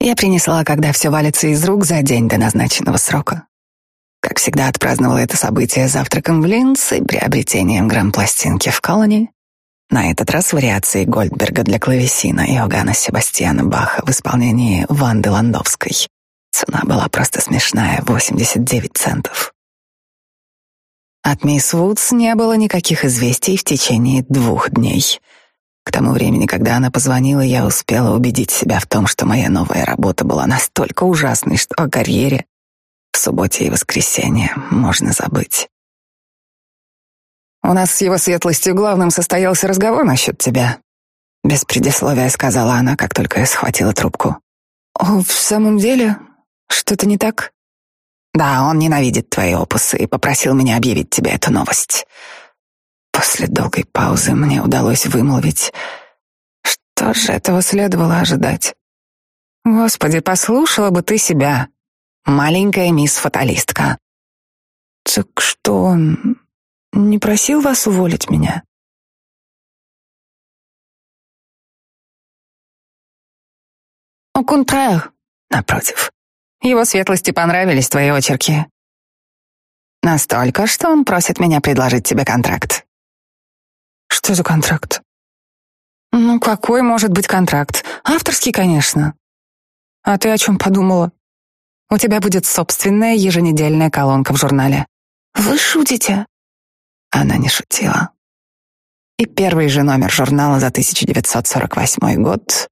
Я принесла, когда все валится из рук за день до назначенного срока. Как всегда, отпраздновала это событие завтраком в Линц и приобретением грамм-пластинки в Колони. На этот раз вариации Гольдберга для клавесина и Иоганна Себастьяна Баха в исполнении Ванды Ландовской. Цена была просто смешная — 89 центов. От мисс Вудс не было никаких известий в течение двух дней. К тому времени, когда она позвонила, я успела убедить себя в том, что моя новая работа была настолько ужасной, что о карьере в субботе и воскресенье можно забыть. «У нас с его светлостью главным состоялся разговор насчет тебя», — без предисловия сказала она, как только я схватила трубку. «О, в самом деле? Что-то не так?» «Да, он ненавидит твои опусы и попросил меня объявить тебе эту новость». После долгой паузы мне удалось вымолвить, что же этого следовало ожидать. «Господи, послушала бы ты себя, маленькая мисс-фаталистка». «Так что он не просил вас уволить меня?» «Au contraire», напротив. Его светлости понравились твои очерки. Настолько, что он просит меня предложить тебе контракт. Что за контракт? Ну, какой может быть контракт? Авторский, конечно. А ты о чем подумала? У тебя будет собственная еженедельная колонка в журнале. Вы шутите? Она не шутила. И первый же номер журнала за 1948 год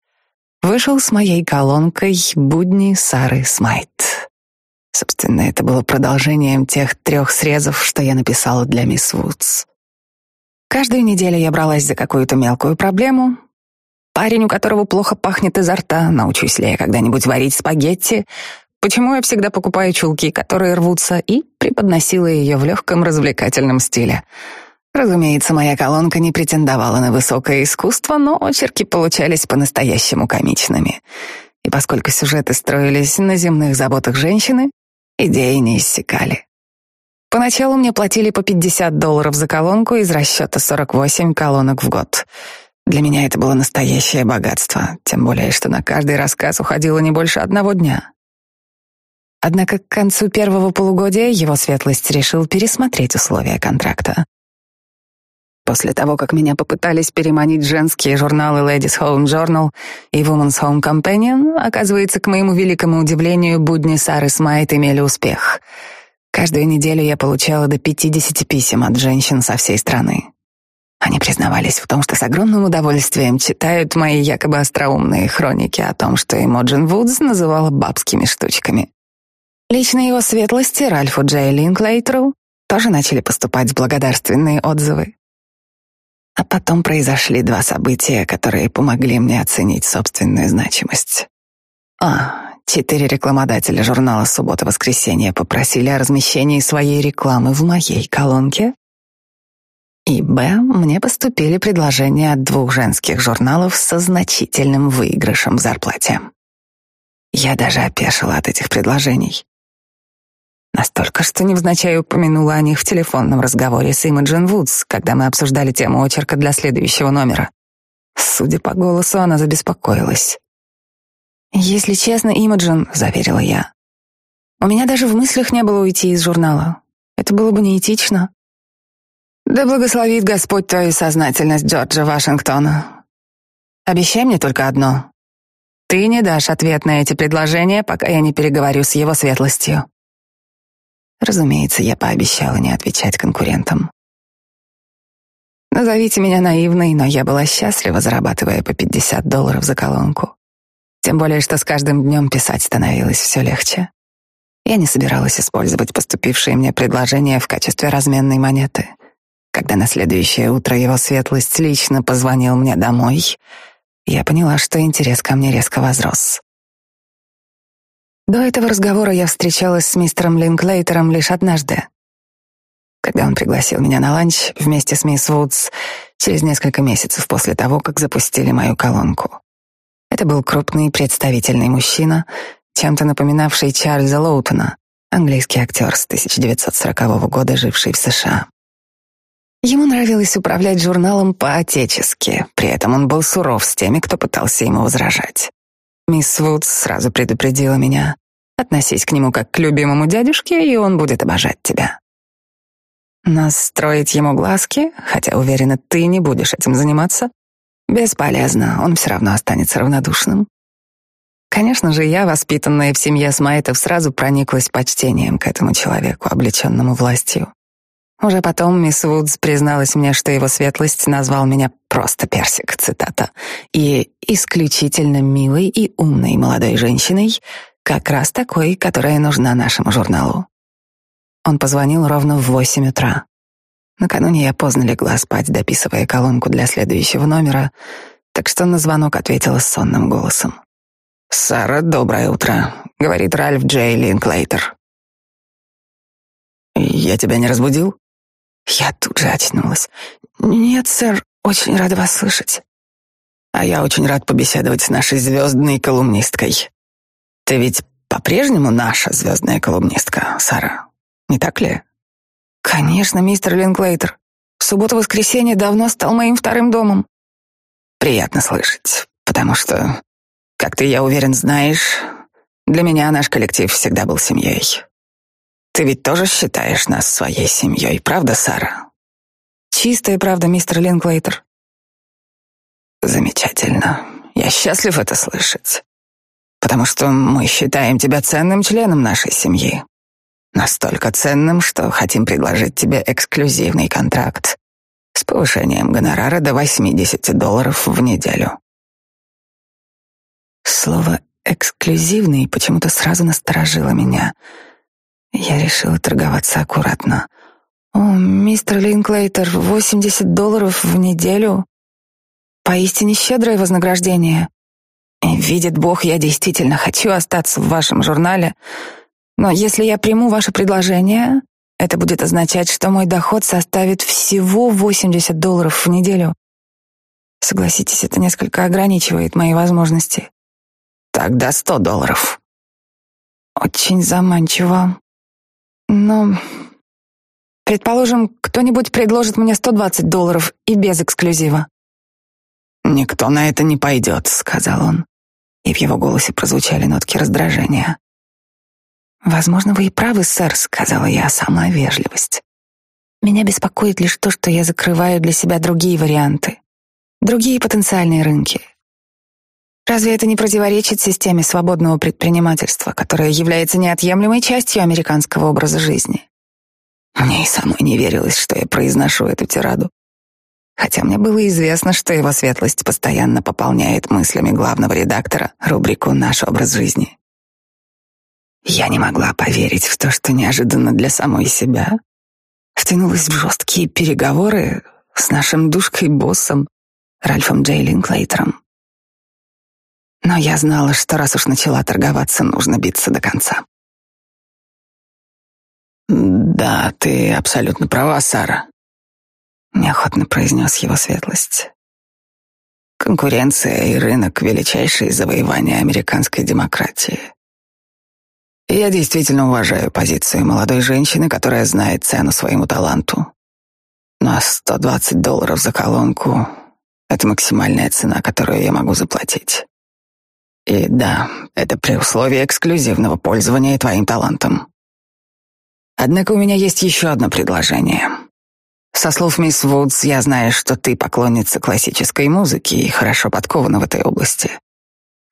вышел с моей колонкой «Будни Сары Смайт». Собственно, это было продолжением тех трех срезов, что я написала для мисс Вудс. Каждую неделю я бралась за какую-то мелкую проблему. Парень, у которого плохо пахнет изо рта, научусь ли я когда-нибудь варить спагетти, почему я всегда покупаю чулки, которые рвутся, и преподносила ее в легком развлекательном стиле — Разумеется, моя колонка не претендовала на высокое искусство, но очерки получались по-настоящему комичными. И поскольку сюжеты строились на земных заботах женщины, идеи не иссякали. Поначалу мне платили по 50 долларов за колонку из расчета 48 колонок в год. Для меня это было настоящее богатство, тем более, что на каждый рассказ уходило не больше одного дня. Однако к концу первого полугодия его светлость решил пересмотреть условия контракта. После того, как меня попытались переманить женские журналы Ladies Home Journal и Women's Home Companion, оказывается, к моему великому удивлению, будни Сары Смайт имели успех. Каждую неделю я получала до 50 писем от женщин со всей страны. Они признавались в том, что с огромным удовольствием читают мои якобы остроумные хроники о том, что Эмоджин Вудс называла бабскими штучками. Лично его светлости Ральфу Джей Линклейтеру тоже начали поступать благодарственные отзывы. А потом произошли два события, которые помогли мне оценить собственную значимость. А, четыре рекламодателя журнала «Суббота-воскресенье» попросили о размещении своей рекламы в моей колонке. И Б, мне поступили предложения от двух женских журналов со значительным выигрышем в зарплате. Я даже опешила от этих предложений. Настолько, что невзначай упомянула о них в телефонном разговоре с Имаджин Вудс, когда мы обсуждали тему очерка для следующего номера. Судя по голосу, она забеспокоилась. «Если честно, Имаджин», — заверила я, — «у меня даже в мыслях не было уйти из журнала. Это было бы неэтично». «Да благословит Господь твою сознательность, Джорджа Вашингтона. Обещай мне только одно. Ты не дашь ответ на эти предложения, пока я не переговорю с его светлостью». Разумеется, я пообещала не отвечать конкурентам. Назовите меня наивной, но я была счастлива, зарабатывая по 50 долларов за колонку. Тем более, что с каждым днем писать становилось все легче. Я не собиралась использовать поступившие мне предложения в качестве разменной монеты. Когда на следующее утро его светлость лично позвонил мне домой, я поняла, что интерес ко мне резко возрос. До этого разговора я встречалась с мистером Линклейтером лишь однажды, когда он пригласил меня на ланч вместе с мисс Вудс через несколько месяцев после того, как запустили мою колонку. Это был крупный представительный мужчина, чем-то напоминавший Чарльза Лоутона, английский актер с 1940 года, живший в США. Ему нравилось управлять журналом по-отечески, при этом он был суров с теми, кто пытался ему возражать. Мисс Вудс сразу предупредила меня. Относись к нему как к любимому дядюшке, и он будет обожать тебя. Но строить ему глазки, хотя уверена, ты не будешь этим заниматься, бесполезно, он все равно останется равнодушным. Конечно же, я, воспитанная в семье Смайтов, сразу прониклась почтением к этому человеку, облеченному властью. Уже потом мисс Вудс призналась мне, что его светлость назвал меня просто персик, цитата, и исключительно милой и умной молодой женщиной, как раз такой, которая нужна нашему журналу. Он позвонил ровно в восемь утра. Накануне я поздно легла спать, дописывая колонку для следующего номера, так что на звонок ответила сонным голосом. «Сара, доброе утро», — говорит Ральф Джей Линклейтер. «Я тебя не разбудил?» Я тут же очнулась. «Нет, сэр, очень рада вас слышать». «А я очень рад побеседовать с нашей звездной колумнисткой. Ты ведь по-прежнему наша звездная колумнистка, Сара, не так ли?» «Конечно, мистер Линклейтер. В субботу-воскресенье давно стал моим вторым домом». «Приятно слышать, потому что, как ты, я уверен, знаешь, для меня наш коллектив всегда был семьей. Ты ведь тоже считаешь нас своей семьей, правда, Сара? Чистая правда, мистер Линклейтер. Замечательно. Я счастлив это слышать. Потому что мы считаем тебя ценным членом нашей семьи. Настолько ценным, что хотим предложить тебе эксклюзивный контракт с повышением гонорара до 80 долларов в неделю. Слово «эксклюзивный» почему-то сразу насторожило меня — я решила торговаться аккуратно. «О, мистер Линклейтер, 80 долларов в неделю. Поистине щедрое вознаграждение. И видит Бог, я действительно хочу остаться в вашем журнале. Но если я приму ваше предложение, это будет означать, что мой доход составит всего 80 долларов в неделю. Согласитесь, это несколько ограничивает мои возможности. Тогда 100 долларов. Очень заманчиво. Но, предположим, кто-нибудь предложит мне 120 долларов и без эксклюзива. «Никто на это не пойдет», — сказал он, и в его голосе прозвучали нотки раздражения. «Возможно, вы и правы, сэр», — сказала я, сама вежливость. «Меня беспокоит лишь то, что я закрываю для себя другие варианты, другие потенциальные рынки, Разве это не противоречит системе свободного предпринимательства, которая является неотъемлемой частью американского образа жизни? Мне и самой не верилось, что я произношу эту тираду. Хотя мне было известно, что его светлость постоянно пополняет мыслями главного редактора рубрику «Наш образ жизни». Я не могла поверить в то, что неожиданно для самой себя втянулась в жесткие переговоры с нашим душкой-боссом Ральфом Джей Линклейтером. Но я знала, что раз уж начала торговаться, нужно биться до конца. «Да, ты абсолютно права, Сара», — неохотно произнес его светлость. «Конкуренция и рынок — величайшие завоевания американской демократии. Я действительно уважаю позицию молодой женщины, которая знает цену своему таланту. Но 120 долларов за колонку — это максимальная цена, которую я могу заплатить. И да, это при условии эксклюзивного пользования твоим талантом. Однако у меня есть еще одно предложение. Со слов мисс Вудс, я знаю, что ты поклонница классической музыки и хорошо подкована в этой области.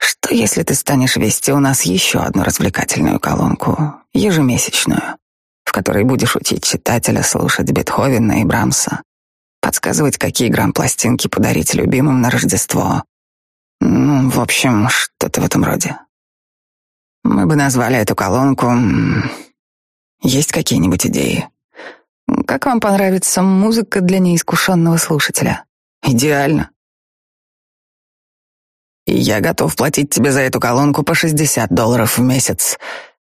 Что если ты станешь вести у нас еще одну развлекательную колонку, ежемесячную, в которой будешь учить читателя слушать Бетховена и Брамса, подсказывать, какие грамм-пластинки подарить любимым на Рождество, ну, в общем, что-то в этом роде. Мы бы назвали эту колонку... Есть какие-нибудь идеи? Как вам понравится музыка для неискушенного слушателя? Идеально. Я готов платить тебе за эту колонку по 60 долларов в месяц.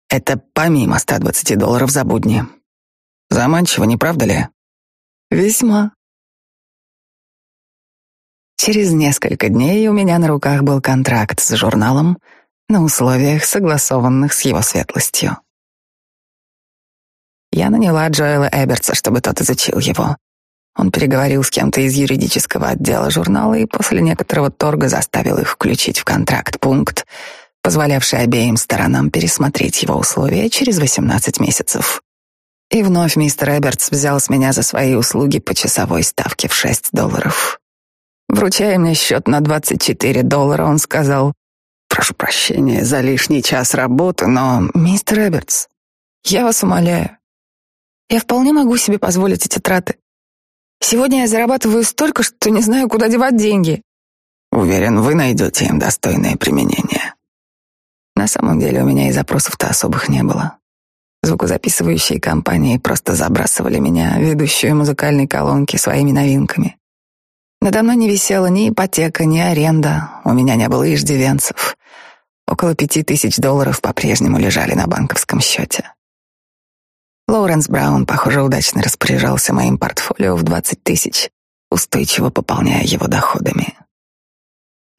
Это помимо 120 долларов за будни. Заманчиво, не правда ли? Весьма. Через несколько дней у меня на руках был контракт с журналом на условиях, согласованных с его светлостью. Я наняла Джоэла Эбертса, чтобы тот изучил его. Он переговорил с кем-то из юридического отдела журнала и после некоторого торга заставил их включить в контракт пункт, позволявший обеим сторонам пересмотреть его условия через 18 месяцев. И вновь мистер Эбертс взял с меня за свои услуги по часовой ставке в 6 долларов. Вручая мне счет на 24 доллара, он сказал, «Прошу прощения за лишний час работы, но, мистер Эбертс, я вас умоляю, я вполне могу себе позволить эти траты. Сегодня я зарабатываю столько, что не знаю, куда девать деньги. Уверен, вы найдете им достойное применение. На самом деле у меня и запросов-то особых не было. Звукозаписывающие компании просто забрасывали меня, ведущую музыкальной колонки, своими новинками. Надо мной не висела ни ипотека, ни аренда, у меня не было иждивенцев. Около пяти тысяч долларов по-прежнему лежали на банковском счете. Лоуренс Браун, похоже, удачно распоряжался моим портфолио в 20 тысяч, устойчиво пополняя его доходами.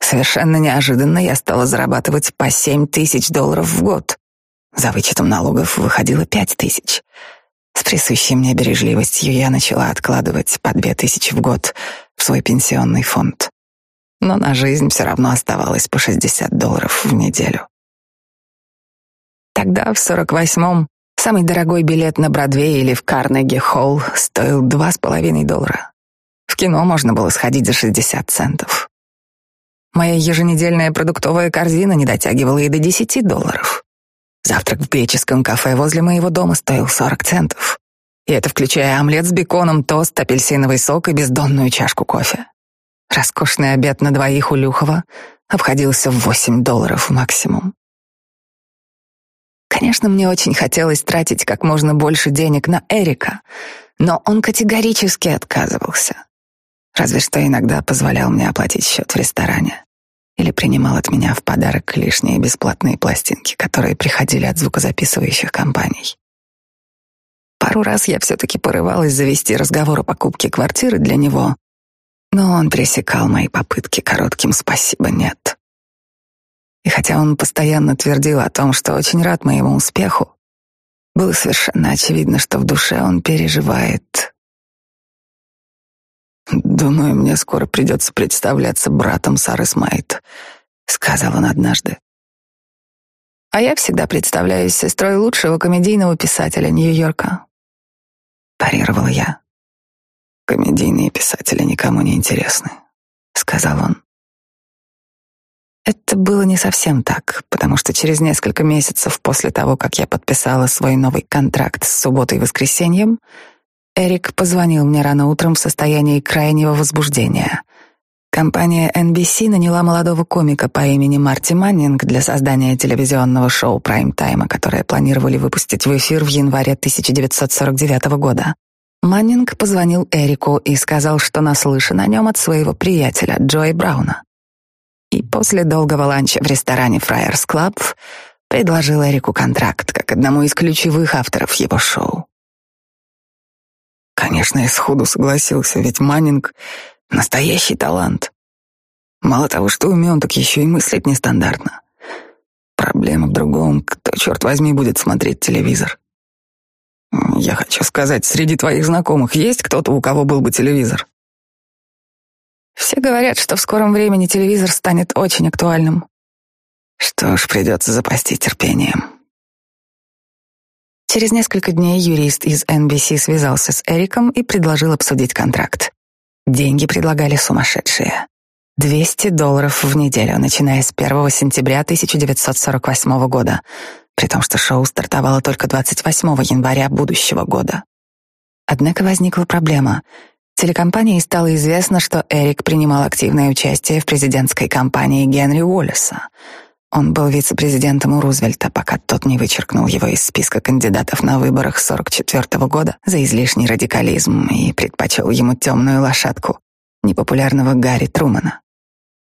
Совершенно неожиданно я стала зарабатывать по 7 тысяч долларов в год. За вычетом налогов выходило 5 тысяч. С присущей мне бережливостью я начала откладывать по 2 тысячи в год в свой пенсионный фонд. Но на жизнь все равно оставалось по 60 долларов в неделю. Тогда, в 48-м, Самый дорогой билет на Бродвей или в Карнеги-холл стоил два с половиной доллара. В кино можно было сходить за 60 центов. Моя еженедельная продуктовая корзина не дотягивала и до 10 долларов. Завтрак в греческом кафе возле моего дома стоил 40 центов. И это включая омлет с беконом, тост, апельсиновый сок и бездонную чашку кофе. Роскошный обед на двоих у Люхова обходился в 8 долларов максимум. Конечно, мне очень хотелось тратить как можно больше денег на Эрика, но он категорически отказывался. Разве что иногда позволял мне оплатить счет в ресторане или принимал от меня в подарок лишние бесплатные пластинки, которые приходили от звукозаписывающих компаний. Пару раз я все-таки порывалась завести разговор о покупке квартиры для него, но он пресекал мои попытки коротким «спасибо, нет». И хотя он постоянно твердил о том, что очень рад моему успеху, было совершенно очевидно, что в душе он переживает. «Думаю, мне скоро придется представляться братом Сары Смайт», — сказал он однажды. «А я всегда представляюсь сестрой лучшего комедийного писателя Нью-Йорка», — парировала я. «Комедийные писатели никому не интересны», — сказал он. Это было не совсем так, потому что через несколько месяцев после того, как я подписала свой новый контракт с субботой и воскресеньем, Эрик позвонил мне рано утром в состоянии крайнего возбуждения. Компания NBC наняла молодого комика по имени Марти Маннинг для создания телевизионного шоу прайм-тайма, которое планировали выпустить в эфир в январе 1949 года. Маннинг позвонил Эрику и сказал, что наслышан о нем от своего приятеля Джои Брауна и после долгого ланча в ресторане Friars Club предложил Эрику контракт как одному из ключевых авторов его шоу. Конечно, я сходу согласился, ведь Маннинг — настоящий талант. Мало того, что умен, так еще и мыслить нестандартно. Проблема в другом, кто, черт возьми, будет смотреть телевизор. Я хочу сказать, среди твоих знакомых есть кто-то, у кого был бы телевизор? Все говорят, что в скором времени телевизор станет очень актуальным. Что ж, придется запасти терпением. Через несколько дней юрист из NBC связался с Эриком и предложил обсудить контракт. Деньги предлагали сумасшедшие. 200 долларов в неделю, начиная с 1 сентября 1948 года, при том, что шоу стартовало только 28 января будущего года. Однако возникла проблема — Телекомпании стало известно, что Эрик принимал активное участие в президентской кампании Генри Уоллеса. Он был вице-президентом у Рузвельта, пока тот не вычеркнул его из списка кандидатов на выборах 44 -го года за излишний радикализм и предпочел ему темную лошадку, непопулярного Гарри Трумана.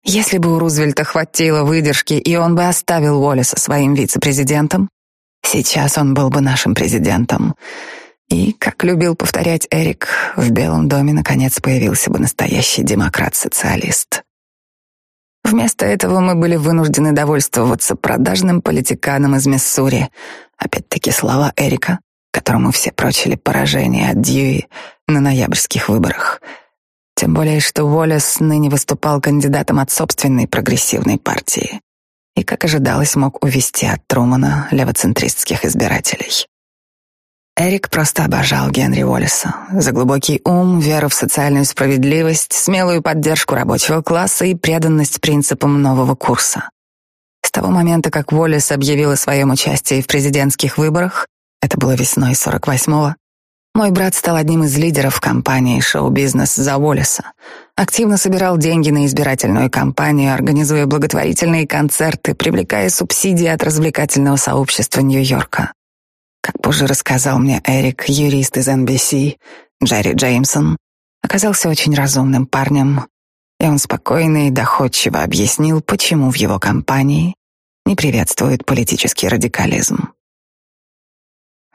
Если бы у Рузвельта хватило выдержки, и он бы оставил Уоллеса своим вице-президентом, сейчас он был бы нашим президентом. И, как любил повторять Эрик, в Белом доме наконец появился бы настоящий демократ-социалист. Вместо этого мы были вынуждены довольствоваться продажным политиканом из Миссури. Опять-таки слова Эрика, которому все прочили поражение от Дьюи на ноябрьских выборах. Тем более, что Уоллес ныне выступал кандидатом от собственной прогрессивной партии. и, как ожидалось, мог увести от Трумана левоцентристских избирателей. Эрик просто обожал Генри Уоллеса за глубокий ум, веру в социальную справедливость, смелую поддержку рабочего класса и преданность принципам нового курса. С того момента, как Уоллес объявил о своем участии в президентских выборах, это было весной 48-го, мой брат стал одним из лидеров компании «Шоу-бизнес» за Уоллеса. Активно собирал деньги на избирательную кампанию, организуя благотворительные концерты, привлекая субсидии от развлекательного сообщества Нью-Йорка. Как позже рассказал мне Эрик, юрист из NBC, Джерри Джеймсон, оказался очень разумным парнем, и он спокойно и доходчиво объяснил, почему в его компании не приветствует политический радикализм.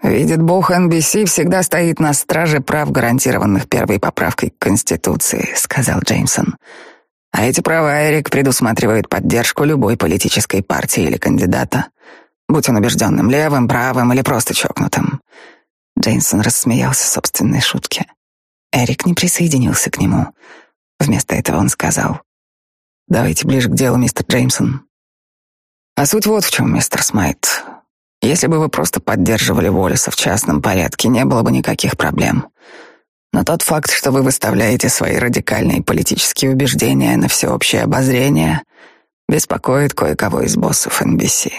Видит Бог, NBC всегда стоит на страже прав, гарантированных первой поправкой к Конституции, сказал Джеймсон. А эти права Эрик предусматривают поддержку любой политической партии или кандидата, будь он убежденным левым, правым или просто чокнутым. Джеймсон рассмеялся собственной шутке. Эрик не присоединился к нему. Вместо этого он сказал: "Давайте ближе к делу, мистер Джеймсон. А суть вот в чем, мистер Смайт. Если бы вы просто поддерживали Волиса в частном порядке, не было бы никаких проблем. Но тот факт, что вы выставляете свои радикальные политические убеждения на всеобщее обозрение, беспокоит кое-кого из боссов NBC.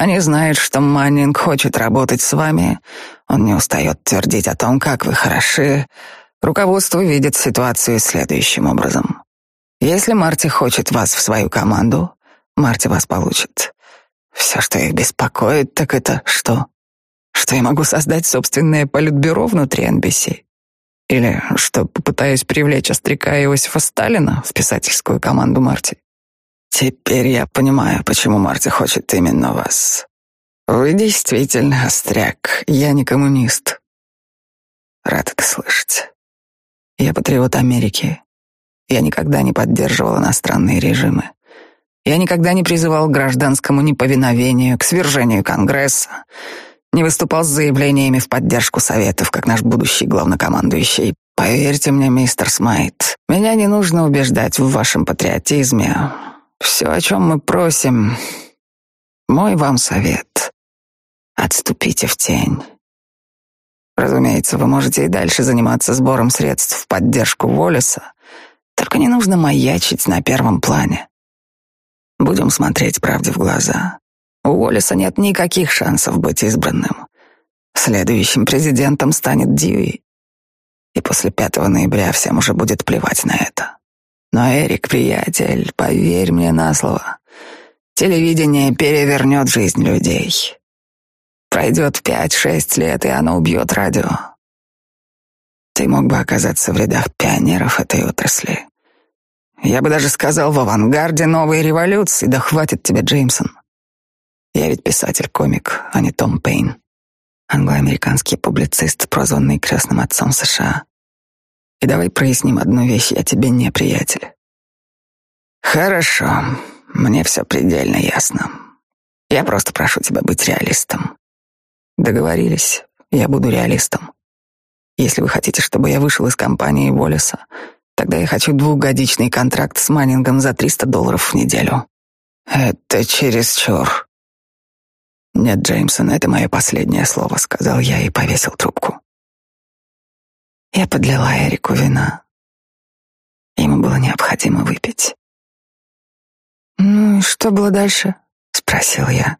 Они знают, что Маннинг хочет работать с вами, он не устает твердить о том, как вы хороши. Руководство видит ситуацию следующим образом. Если Марти хочет вас в свою команду, Марти вас получит. Все, что их беспокоит, так это что? Что я могу создать собственное политбюро внутри NBC? Или что попытаюсь привлечь остряка Иосифа Сталина в писательскую команду Марти? Теперь я понимаю, почему Марти хочет именно вас. Вы действительно остряк, я не коммунист. Рад это слышать. Я патриот Америки. Я никогда не поддерживал иностранные режимы. Я никогда не призывал к гражданскому неповиновению, к свержению Конгресса, не выступал с заявлениями в поддержку Советов, как наш будущий главнокомандующий. Поверьте мне, мистер Смайт, меня не нужно убеждать в вашем патриотизме. Все, о чем мы просим, мой вам совет. Отступите в тень. Разумеется, вы можете и дальше заниматься сбором средств в поддержку Воллеса, только не нужно маячить на первом плане. Будем смотреть правде в глаза. У Уоллеса нет никаких шансов быть избранным. Следующим президентом станет Дьюи. И после 5 ноября всем уже будет плевать на это. Но, Эрик, приятель, поверь мне на слово, телевидение перевернет жизнь людей. Пройдет пять-шесть лет, и оно убьет радио. Ты мог бы оказаться в рядах пионеров этой отрасли. Я бы даже сказал, в авангарде новой революции. Да хватит тебе, Джеймсон. Я ведь писатель-комик, а не Том Пейн. Англоамериканский публицист, прозванный крестным отцом США. И давай проясним одну вещь, я тебе не приятель. Хорошо, мне все предельно ясно. Я просто прошу тебя быть реалистом. Договорились, я буду реалистом. Если вы хотите, чтобы я вышел из компании Воллеса, Тогда я хочу двухгодичный контракт с Маннингом за 300 долларов в неделю. Это чересчур. Нет, Джеймсон, это мое последнее слово, сказал я и повесил трубку. Я подлила Эрику вина. Ему было необходимо выпить. «Ну и что было дальше?» — спросил я.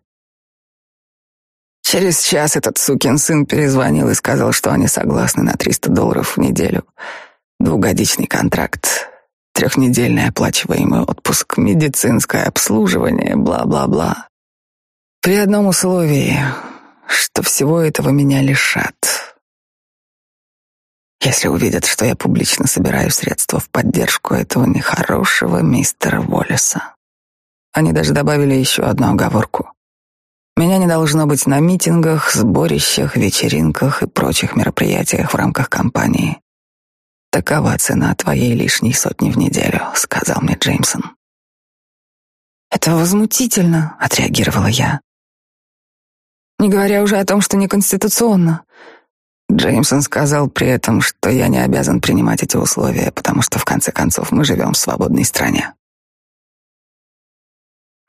Через час этот сукин сын перезвонил и сказал, что они согласны на 300 долларов в неделю — Двухгодичный контракт, трехнедельный оплачиваемый отпуск, медицинское обслуживание, бла-бла-бла. При одном условии, что всего этого меня лишат. Если увидят, что я публично собираю средства в поддержку этого нехорошего мистера Уоллеса. Они даже добавили еще одну оговорку. Меня не должно быть на митингах, сборищах, вечеринках и прочих мероприятиях в рамках компании. Такова цена твоей лишней сотни в неделю, сказал мне Джеймсон. Это возмутительно, отреагировала я. Не говоря уже о том, что неконституционно. Джеймсон сказал при этом, что я не обязан принимать эти условия, потому что в конце концов мы живем в свободной стране.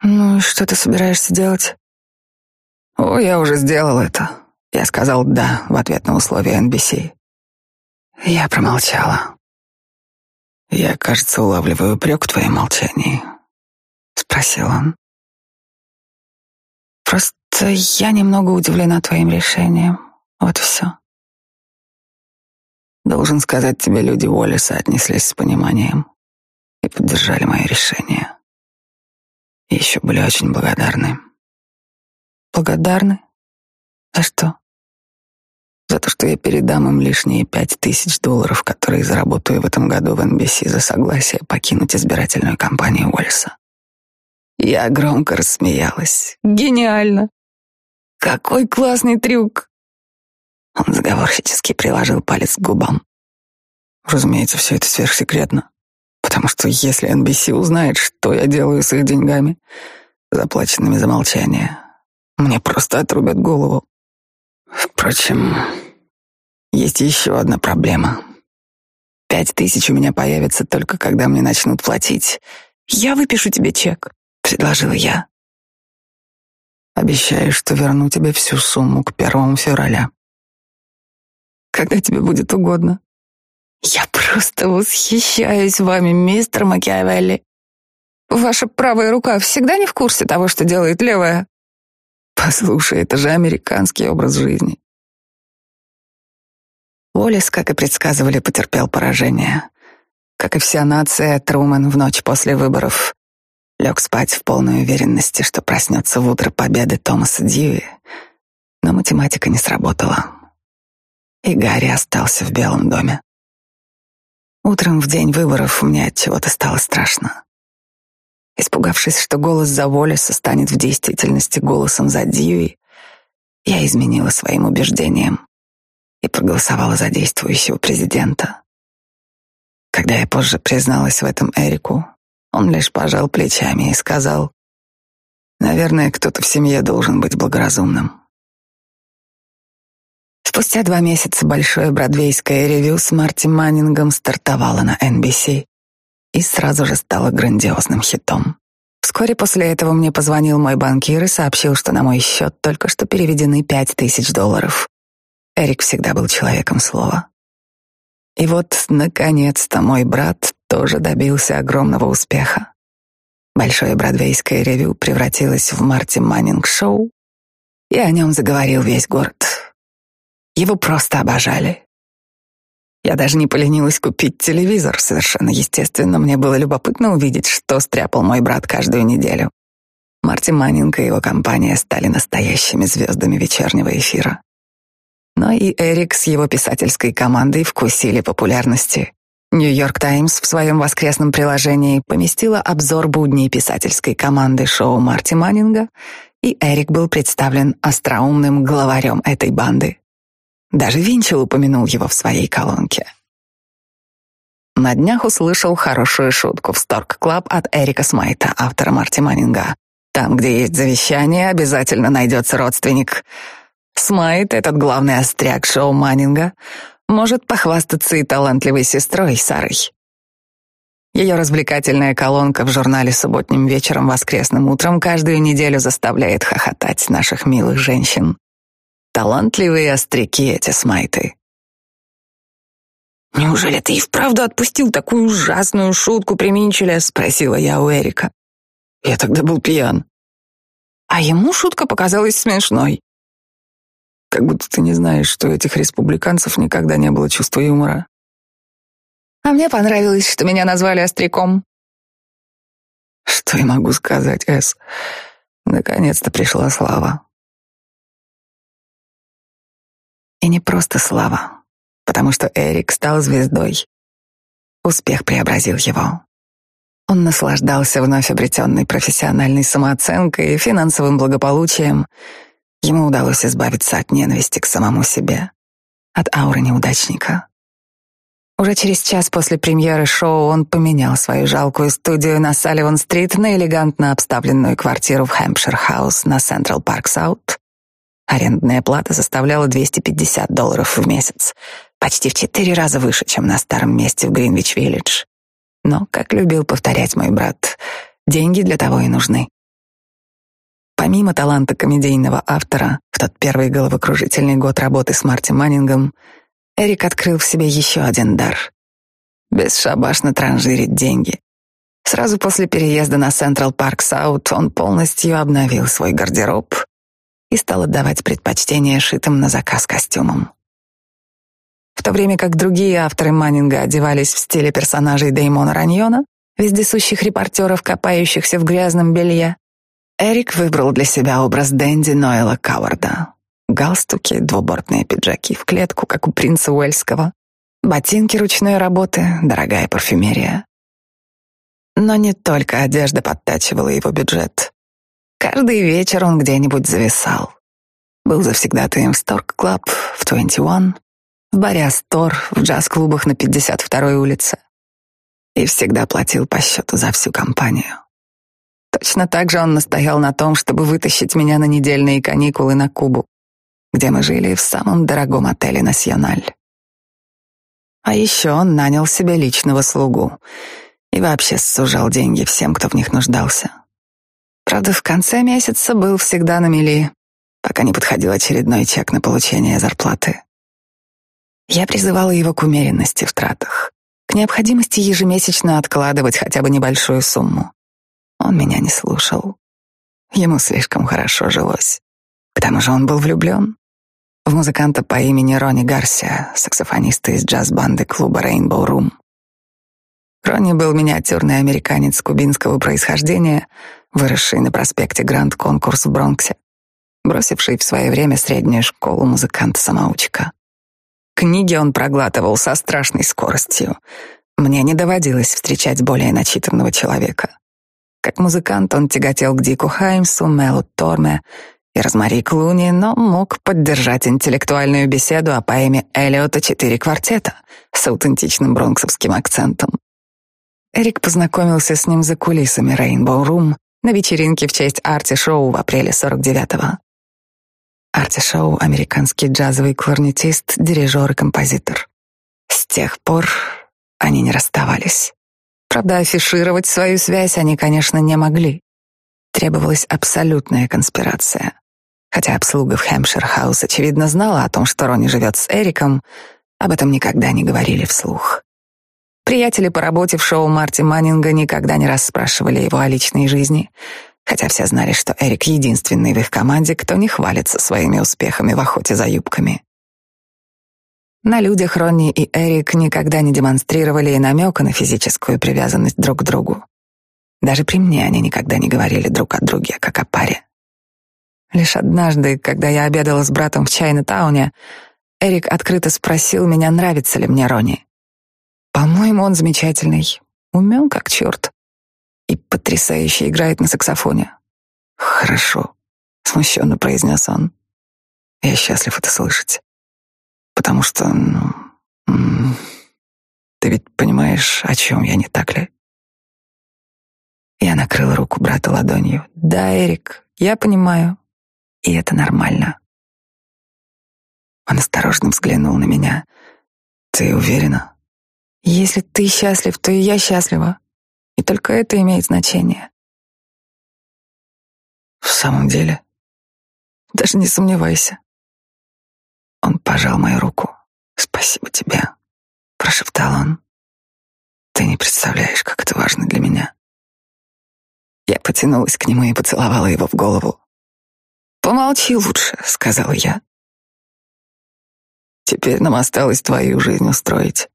Ну и что ты собираешься делать? О, я уже сделал это. Я сказал «да» в ответ на условия NBC. Я промолчала. Я, кажется, улавливаю упрек в твоем молчании. Спросил он. Просто я немного удивлена твоим решением. Вот и все. Должен сказать тебе, люди Уоллеса отнеслись с пониманием и поддержали мое решение. И еще были очень благодарны. Благодарны? За что? За то, что я передам им лишние пять тысяч долларов, которые заработаю в этом году в NBC за согласие покинуть избирательную кампанию Уоллеса. Я громко рассмеялась. Гениально! Какой классный трюк! Он заговорщически приложил палец к губам. Разумеется, все это сверхсекретно, потому что если NBC узнает, что я делаю с их деньгами, заплаченными за молчание, мне просто отрубят голову. Впрочем, есть еще одна проблема. Пять тысяч у меня появится только когда мне начнут платить. Я выпишу тебе чек, предложила я. Обещаю, что верну тебе всю сумму к первому февраля. Когда тебе будет угодно. Я просто восхищаюсь вами, мистер Макиавелли. Ваша правая рука всегда не в курсе того, что делает левая. Послушай, это же американский образ жизни. Уоллес, как и предсказывали, потерпел поражение. Как и вся нация, Трумэн в ночь после выборов лег спать в полной уверенности, что проснется в утро победы Томаса Дьюи, но математика не сработала. И Гарри остался в Белом доме. Утром в день выборов мне от чего-то стало страшно. Испугавшись, что голос за Волеса станет в действительности голосом за Дьюи, я изменила своим убеждениям и проголосовала за действующего президента. Когда я позже призналась в этом Эрику, он лишь пожал плечами и сказал, «Наверное, кто-то в семье должен быть благоразумным». Спустя два месяца большое бродвейское ревю с Марти Маннингом стартовало на NBC и сразу же стало грандиозным хитом. Вскоре после этого мне позвонил мой банкир и сообщил, что на мой счет только что переведены пять тысяч долларов. Эрик всегда был человеком слова. И вот, наконец-то, мой брат тоже добился огромного успеха. Большое бродвейское ревю превратилось в Марти Маннинг-шоу, и о нем заговорил весь город. Его просто обожали. Я даже не поленилась купить телевизор. Совершенно естественно, мне было любопытно увидеть, что стряпал мой брат каждую неделю. Марти Маннинг и его компания стали настоящими звездами вечернего эфира. Но и Эрик с его писательской командой вкусили популярности. Нью-Йорк Таймс в своем воскресном приложении поместила обзор будней писательской команды шоу Марти Маннинга, и Эрик был представлен остроумным главарем этой банды. Даже Винчел упомянул его в своей колонке. На днях услышал хорошую шутку в Сторк Клаб от Эрика Смайта, автора Марти Маннинга. Там, где есть завещание, обязательно найдется родственник. Смайт, этот главный остряк шоу Маннинга, может похвастаться и талантливой сестрой Сарой. Ее развлекательная колонка в журнале «Субботним вечером, воскресным утром» каждую неделю заставляет хохотать наших милых женщин. Талантливые остряки эти смайты. «Неужели ты и вправду отпустил такую ужасную шутку при Минчеле?» — спросила я у Эрика. Я тогда был пьян. А ему шутка показалась смешной. Как будто ты не знаешь, что у этих республиканцев никогда не было чувства юмора. А мне понравилось, что меня назвали остряком. Что я могу сказать, Эс? Наконец-то пришла слава. И не просто слава, потому что Эрик стал звездой. Успех преобразил его. Он наслаждался вновь обретенной профессиональной самооценкой и финансовым благополучием. Ему удалось избавиться от ненависти к самому себе, от ауры неудачника. Уже через час после премьеры шоу он поменял свою жалкую студию на Салливан-стрит на элегантно обставленную квартиру в Хэмпшир-хаус на Централ Парк Саут Арендная плата составляла 250 долларов в месяц, почти в четыре раза выше, чем на старом месте в Гринвич-Виллидж. Но, как любил повторять мой брат, деньги для того и нужны, Помимо таланта комедийного автора, в тот первый головокружительный год работы с Марти Маннингом, Эрик открыл в себе еще один дар — бесшабашно транжирить деньги. Сразу после переезда на Централ Парк Саут он полностью обновил свой гардероб и стал отдавать предпочтение шитым на заказ костюмам. В то время как другие авторы Маннинга одевались в стиле персонажей Деймона Раньона, вездесущих репортеров, копающихся в грязном белье, Эрик выбрал для себя образ Дэнди Ноэла Кауарда. Галстуки, двубортные пиджаки в клетку, как у принца Уэльского, ботинки ручной работы, дорогая парфюмерия. Но не только одежда подтачивала его бюджет. Каждый вечер он где-нибудь зависал. Был завсегдатаем в Сторк Клаб, в 21, в баре Астор, в джаз-клубах на 52-й улице. И всегда платил по счету за всю компанию. Точно так же он настоял на том, чтобы вытащить меня на недельные каникулы на Кубу, где мы жили в самом дорогом отеле «Насьональ». А еще он нанял себе личного слугу и вообще сужал деньги всем, кто в них нуждался. Правда, в конце месяца был всегда на мели, пока не подходил очередной чек на получение зарплаты. Я призывала его к умеренности в тратах, к необходимости ежемесячно откладывать хотя бы небольшую сумму. Он меня не слушал. Ему слишком хорошо жилось. К тому же он был влюблен в музыканта по имени Ронни Гарсия, саксофониста из джаз-банды клуба Rainbow Room. Ронни был миниатюрный американец кубинского происхождения, выросший на проспекте Гранд Конкурс в Бронксе, бросивший в свое время среднюю школу музыканта-самоучка. Книги он проглатывал со страшной скоростью. Мне не доводилось встречать более начитанного человека. Как музыкант он тяготел к Дику Хаймсу, Мелу Торме и Розмари Клуни, но мог поддержать интеллектуальную беседу о поэме Эллиота «Четыре квартета» с аутентичным бронксовским акцентом. Эрик познакомился с ним за кулисами Rainbow Room на вечеринке в честь Арти Шоу в апреле 49-го. Арти Шоу — американский джазовый кларнетист, дирижер и композитор. С тех пор они не расставались. Правда, афишировать свою связь они, конечно, не могли. Требовалась абсолютная конспирация. Хотя обслуга в Хэмпшир-хаус, очевидно, знала о том, что Ронни живет с Эриком, об этом никогда не говорили вслух. Приятели по работе в шоу Марти Маннинга никогда не расспрашивали его о личной жизни, хотя все знали, что Эрик единственный в их команде, кто не хвалится своими успехами в охоте за юбками. На людях Ронни и Эрик никогда не демонстрировали и намека на физическую привязанность друг к другу. Даже при мне они никогда не говорили друг о друге, как о паре. Лишь однажды, когда я обедала с братом в Чайна-тауне, Эрик открыто спросил меня, нравится ли мне Ронни. По-моему, он замечательный, умен как черт и потрясающе играет на саксофоне. Хорошо, смущенно произнес он. Я счастлив это слышать, потому что, ну, ты ведь понимаешь, о чем я, не так ли? Я накрыл руку брата ладонью. Да, Эрик, я понимаю, и это нормально. Он осторожно взглянул на меня. Ты уверена? Если ты счастлив, то и я счастлива. И только это имеет значение. В самом деле, даже не сомневайся. Он пожал мою руку. Спасибо тебе, прошептал он. Ты не представляешь, как это важно для меня. Я потянулась к нему и поцеловала его в голову. «Помолчи лучше», — сказала я. «Теперь нам осталось твою жизнь устроить.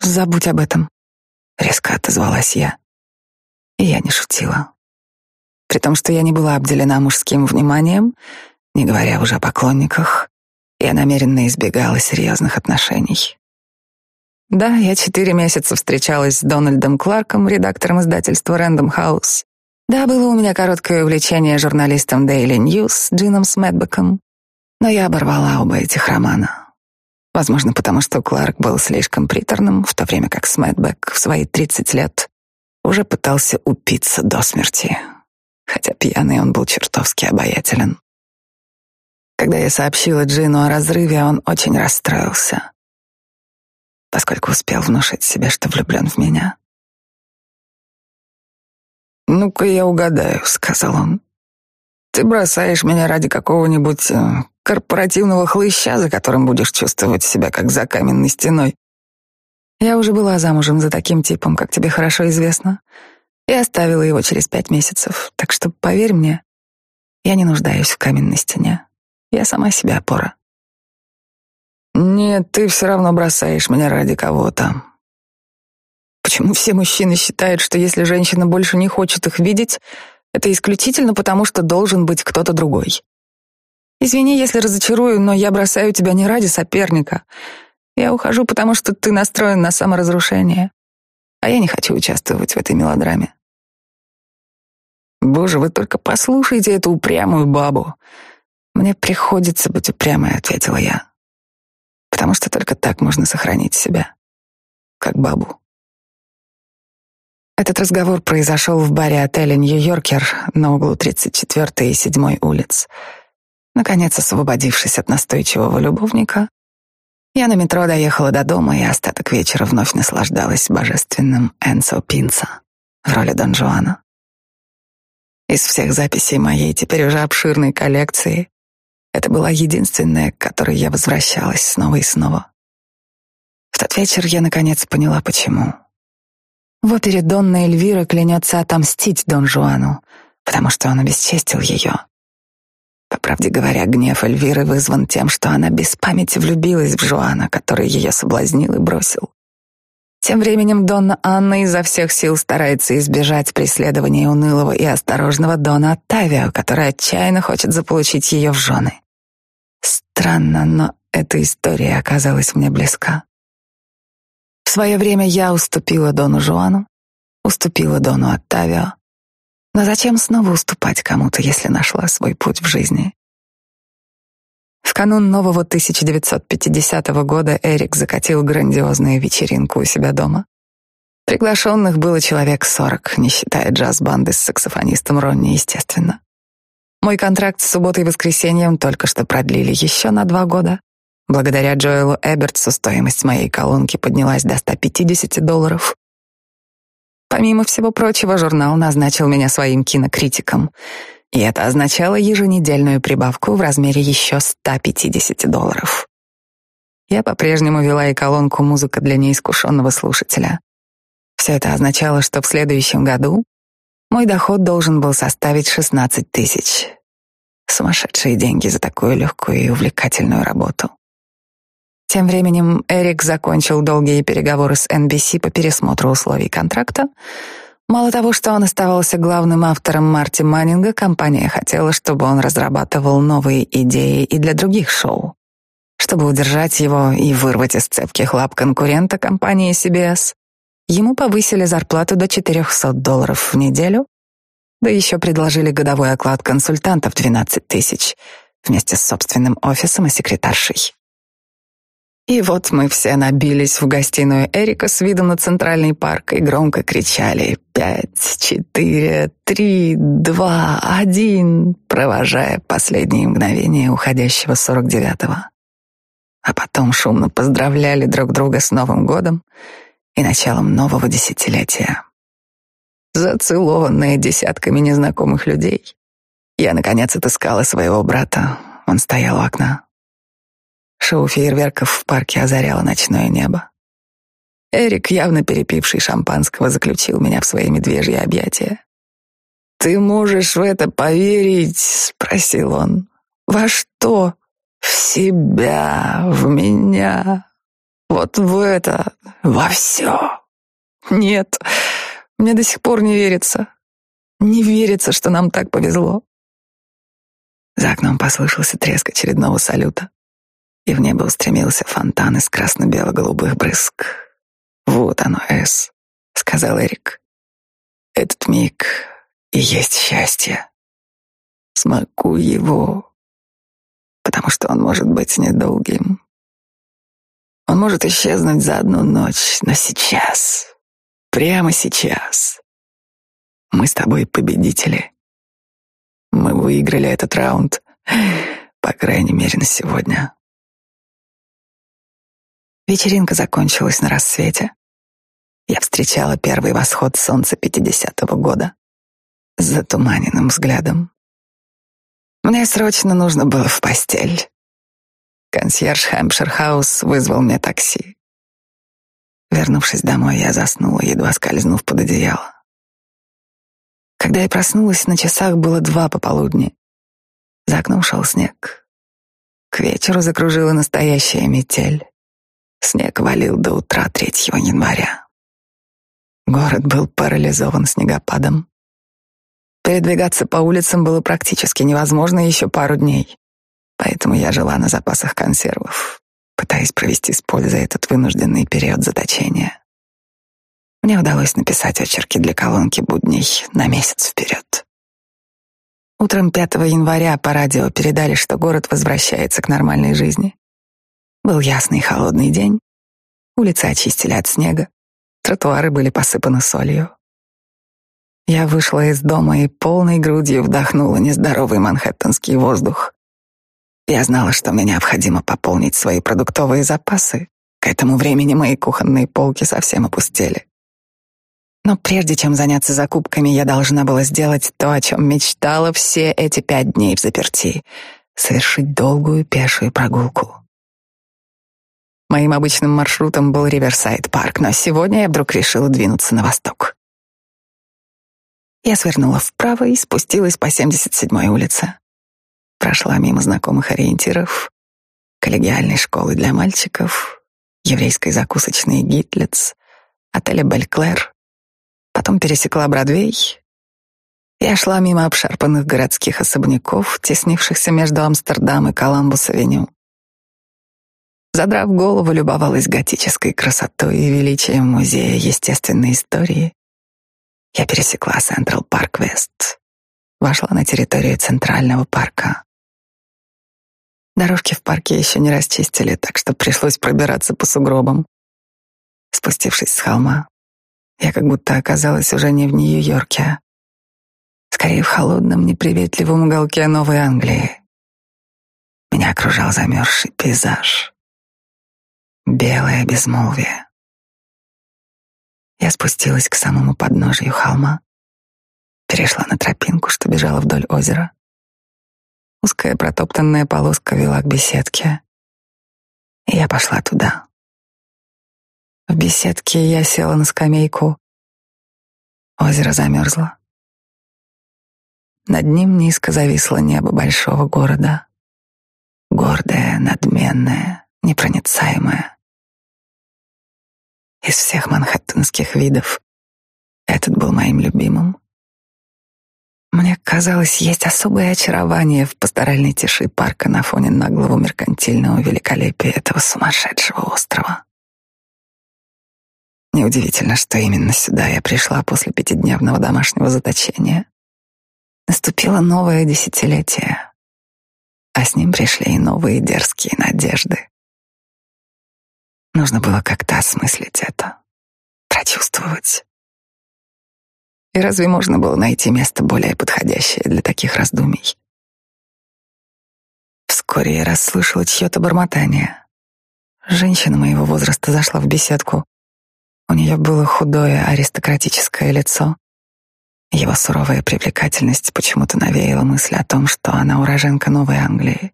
Забудь об этом, резко отозвалась я. И я не шутила. При том, что я не была обделена мужским вниманием, не говоря уже о поклонниках, я намеренно избегала серьезных отношений. Да, я четыре месяца встречалась с Дональдом Кларком, редактором издательства Random House. Да, было у меня короткое увлечение журналистом Daily News Джином Смэтбеком, но я оборвала оба этих романа. Возможно, потому что Кларк был слишком приторным, в то время как Смэтбек в свои 30 лет уже пытался упиться до смерти, хотя пьяный он был чертовски обаятелен. Когда я сообщила Джину о разрыве, он очень расстроился, поскольку успел внушить себе, что влюблен в меня. «Ну-ка я угадаю», — сказал он. Ты бросаешь меня ради какого-нибудь э, корпоративного хлыща, за которым будешь чувствовать себя как за каменной стеной. Я уже была замужем за таким типом, как тебе хорошо известно, и оставила его через пять месяцев. Так что поверь мне, я не нуждаюсь в каменной стене. Я сама себе опора. Нет, ты все равно бросаешь меня ради кого-то. Почему все мужчины считают, что если женщина больше не хочет их видеть, это исключительно потому, что должен быть кто-то другой? Извини, если разочарую, но я бросаю тебя не ради соперника. Я ухожу, потому что ты настроен на саморазрушение. А я не хочу участвовать в этой мелодраме. Боже, вы только послушайте эту упрямую бабу. Мне приходится быть упрямой, ответила я. Потому что только так можно сохранить себя, как бабу. Этот разговор произошел в баре отеля «Нью-Йоркер» на углу 34 и 7 улиц. Наконец, освободившись от настойчивого любовника, я на метро доехала до дома и остаток вечера вновь наслаждалась божественным Энсо Пинца в роли Дон Жуана. Из всех записей моей теперь уже обширной коллекции это была единственная, к которой я возвращалась снова и снова. В тот вечер я наконец поняла, почему. В опере Донна Эльвира клянется отомстить Дон Жуану, потому что он обесчестил ее. По правде говоря, гнев Эльвиры вызван тем, что она без памяти влюбилась в Жуана, который ее соблазнил и бросил. Тем временем Донна Анна изо всех сил старается избежать преследования унылого и осторожного Дона Оттавио, который отчаянно хочет заполучить ее в жены. Странно, но эта история оказалась мне близка. В свое время я уступила Дону Жуану, уступила Дону Оттавио, но зачем снова уступать кому-то, если нашла свой путь в жизни? В канун нового 1950 года Эрик закатил грандиозную вечеринку у себя дома. Приглашенных было человек сорок, не считая джаз-банды с саксофонистом Ронни, естественно. Мой контракт с субботой и воскресеньем только что продлили еще на два года. Благодаря Джоэлу Эбертсу стоимость моей колонки поднялась до 150 долларов. Помимо всего прочего, журнал назначил меня своим кинокритиком, и это означало еженедельную прибавку в размере еще 150 долларов. Я по-прежнему вела и колонку «Музыка для неискушенного слушателя». Все это означало, что в следующем году мой доход должен был составить 16 тысяч. Сумасшедшие деньги за такую легкую и увлекательную работу. Тем временем Эрик закончил долгие переговоры с NBC по пересмотру условий контракта. Мало того, что он оставался главным автором Марти Маннинга, компания хотела, чтобы он разрабатывал новые идеи и для других шоу. Чтобы удержать его и вырвать из цепких лап конкурента компании CBS, ему повысили зарплату до 400 долларов в неделю, да еще предложили годовой оклад консультанта в 12 тысяч вместе с собственным офисом и секретаршей. И вот мы все набились в гостиную Эрика с видом на центральный парк и громко кричали «Пять, четыре, три, два, один», провожая последние мгновения уходящего сорок девятого. А потом шумно поздравляли друг друга с Новым годом и началом нового десятилетия. Зацелованная десятками незнакомых людей, я, наконец, отыскала своего брата. Он стоял у окна. Шоу фейерверков в парке озаряло ночное небо. Эрик, явно перепивший шампанского, заключил меня в свои медвежьи объятия. «Ты можешь в это поверить?» — спросил он. «Во что?» «В себя, в меня, вот в это, во все». «Нет, мне до сих пор не верится. Не верится, что нам так повезло». За окном послышался треск очередного салюта и в небо устремился фонтан из красно-бело-голубых брызг. «Вот оно, Эс», — сказал Эрик. «Этот миг и есть счастье. Смогу его, потому что он может быть недолгим. Он может исчезнуть за одну ночь, но сейчас, прямо сейчас, мы с тобой победители. Мы выиграли этот раунд, по крайней мере, на сегодня. Вечеринка закончилась на рассвете. Я встречала первый восход солнца пятидесятого года с затуманенным взглядом. Мне срочно нужно было в постель. Консьерж Хэмпшир Хаус вызвал мне такси. Вернувшись домой, я заснула, едва скользнув под одеяло. Когда я проснулась, на часах было два пополудни. За окном шел снег. К вечеру закружила настоящая метель. Снег валил до утра 3 января. Город был парализован снегопадом. Передвигаться по улицам было практически невозможно еще пару дней. Поэтому я жила на запасах консервов, пытаясь провести с пользой этот вынужденный период заточения. Мне удалось написать очерки для колонки будней на месяц вперед. Утром 5 января по радио передали, что город возвращается к нормальной жизни. Был ясный холодный день, улицы очистили от снега, тротуары были посыпаны солью. Я вышла из дома и полной грудью вдохнула нездоровый манхэттенский воздух. Я знала, что мне необходимо пополнить свои продуктовые запасы. К этому времени мои кухонные полки совсем опустели. Но прежде чем заняться закупками, я должна была сделать то, о чем мечтала все эти пять дней в заперти — совершить долгую пешую прогулку. Моим обычным маршрутом был Риверсайд-парк, но сегодня я вдруг решила двинуться на восток. Я свернула вправо и спустилась по 77-й улице. Прошла мимо знакомых ориентиров, коллегиальной школы для мальчиков, еврейской закусочной «Гитлиц», отеля «Бель-Клэр», Потом пересекла Бродвей. Я шла мимо обшарпанных городских особняков, теснившихся между Амстердам и Коламбус-авеню. Задрав голову, любовалась готической красотой и величием музея естественной истории. Я пересекла Централ Парк Вест, вошла на территорию Центрального парка. Дорожки в парке еще не расчистили, так что пришлось пробираться по сугробам. Спустившись с холма, я как будто оказалась уже не в Нью-Йорке, скорее в холодном, неприветливом уголке Новой Англии. Меня окружал замерзший пейзаж. Белое безмолвие. Я спустилась к самому подножию холма, перешла на тропинку, что бежала вдоль озера. Узкая протоптанная полоска вела к беседке, и я пошла туда. В беседке я села на скамейку. Озеро замерзло. Над ним низко зависло небо большого города. Гордое, надменное, непроницаемое. Из всех манхэттенских видов этот был моим любимым. Мне казалось, есть особое очарование в пасторальной тиши парка на фоне наглого меркантильного великолепия этого сумасшедшего острова. Неудивительно, что именно сюда я пришла после пятидневного домашнего заточения. Наступило новое десятилетие, а с ним пришли и новые дерзкие надежды. Нужно было как-то осмыслить это, прочувствовать. И разве можно было найти место более подходящее для таких раздумий? Вскоре я расслышала чье-то бормотание. Женщина моего возраста зашла в беседку. У нее было худое аристократическое лицо. Его суровая привлекательность почему-то навеяла мысль о том, что она уроженка Новой Англии.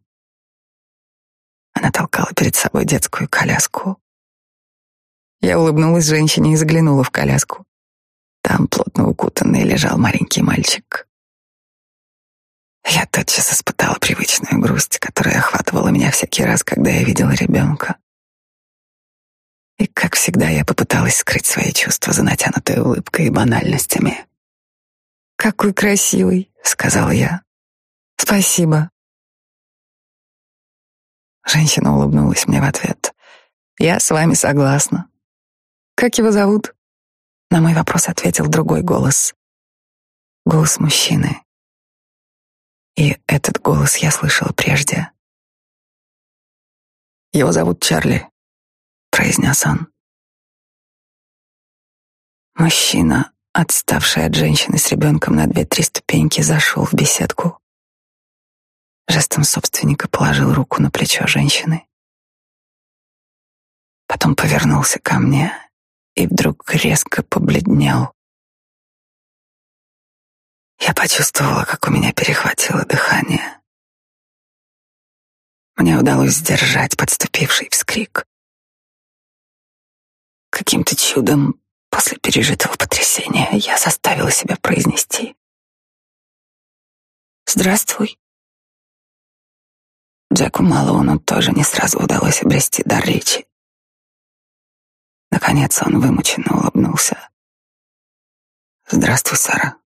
Она толкала перед собой детскую коляску. Я улыбнулась женщине и заглянула в коляску. Там, плотно укутанный, лежал маленький мальчик. Я тотчас испытала привычную грусть, которая охватывала меня всякий раз, когда я видела ребенка. И, как всегда, я попыталась скрыть свои чувства за натянутой улыбкой и банальностями. «Какой красивый», — сказала я. «Спасибо». Женщина улыбнулась мне в ответ. «Я с вами согласна». «Как его зовут?» На мой вопрос ответил другой голос. Голос мужчины. И этот голос я слышала прежде. Его зовут Чарли произнес он. Мужчина, отставший от женщины с ребенком на две-три ступеньки, зашел в беседку. Жестом собственника положил руку на плечо женщины. Потом повернулся ко мне и вдруг резко побледнел. Я почувствовала, как у меня перехватило дыхание. мне удалось сдержать подступивший вскрик. Каким-то чудом после пережитого потрясения я заставила себя произнести «Здравствуй». Джеку Малоуну тоже не сразу удалось обрести дар речи. Наконец он вымученно улыбнулся. «Здравствуй, Сара».